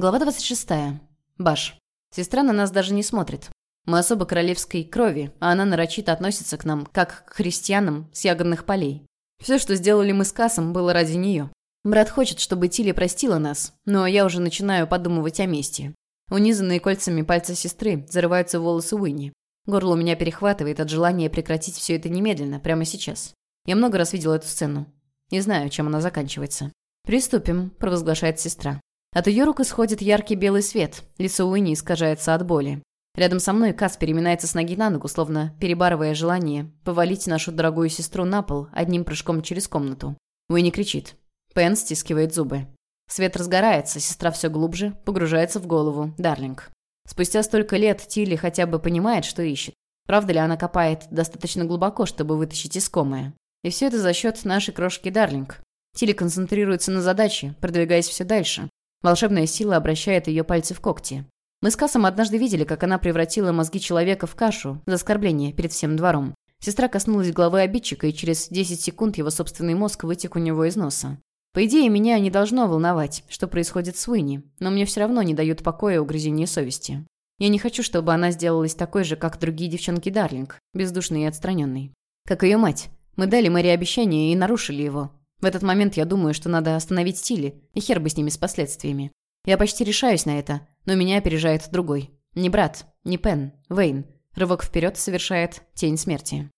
Глава 26. Баш. Сестра на нас даже не смотрит. Мы особо королевской крови, а она нарочито относится к нам, как к христианам с ягодных полей. Все, что сделали мы с Кассом, было ради нее. Брат хочет, чтобы Тили простила нас, но я уже начинаю подумывать о мести. Унизанные кольцами пальцы сестры зарываются в волосы Уинни. Горло у меня перехватывает от желания прекратить все это немедленно, прямо сейчас. Я много раз видела эту сцену. Не знаю, чем она заканчивается. «Приступим», – провозглашает сестра. От ее рук исходит яркий белый свет, лицо Уинни искажается от боли. Рядом со мной Кас переминается с ноги на ногу, словно перебарывая желание повалить нашу дорогую сестру на пол одним прыжком через комнату. Уинни кричит. Пен стискивает зубы. Свет разгорается, сестра все глубже, погружается в голову. Дарлинг. Спустя столько лет Тилли хотя бы понимает, что ищет. Правда ли она копает достаточно глубоко, чтобы вытащить искомое? И все это за счет нашей крошки Дарлинг. Тилли концентрируется на задаче, продвигаясь все дальше, Волшебная сила обращает ее пальцы в когти. Мы с Кассом однажды видели, как она превратила мозги человека в кашу за оскорбление перед всем двором. Сестра коснулась головы обидчика, и через 10 секунд его собственный мозг вытек у него из носа. По идее, меня не должно волновать, что происходит с Уинни, но мне все равно не дают покоя угрызения совести. Я не хочу, чтобы она сделалась такой же, как другие девчонки Дарлинг, бездушной и отстраненной. Как ее мать. Мы дали Мэри обещание и нарушили его. В этот момент я думаю, что надо остановить стили, и хер бы с ними с последствиями. Я почти решаюсь на это, но меня опережает другой. Не брат, не Пен, Вейн. Рывок вперед совершает тень смерти.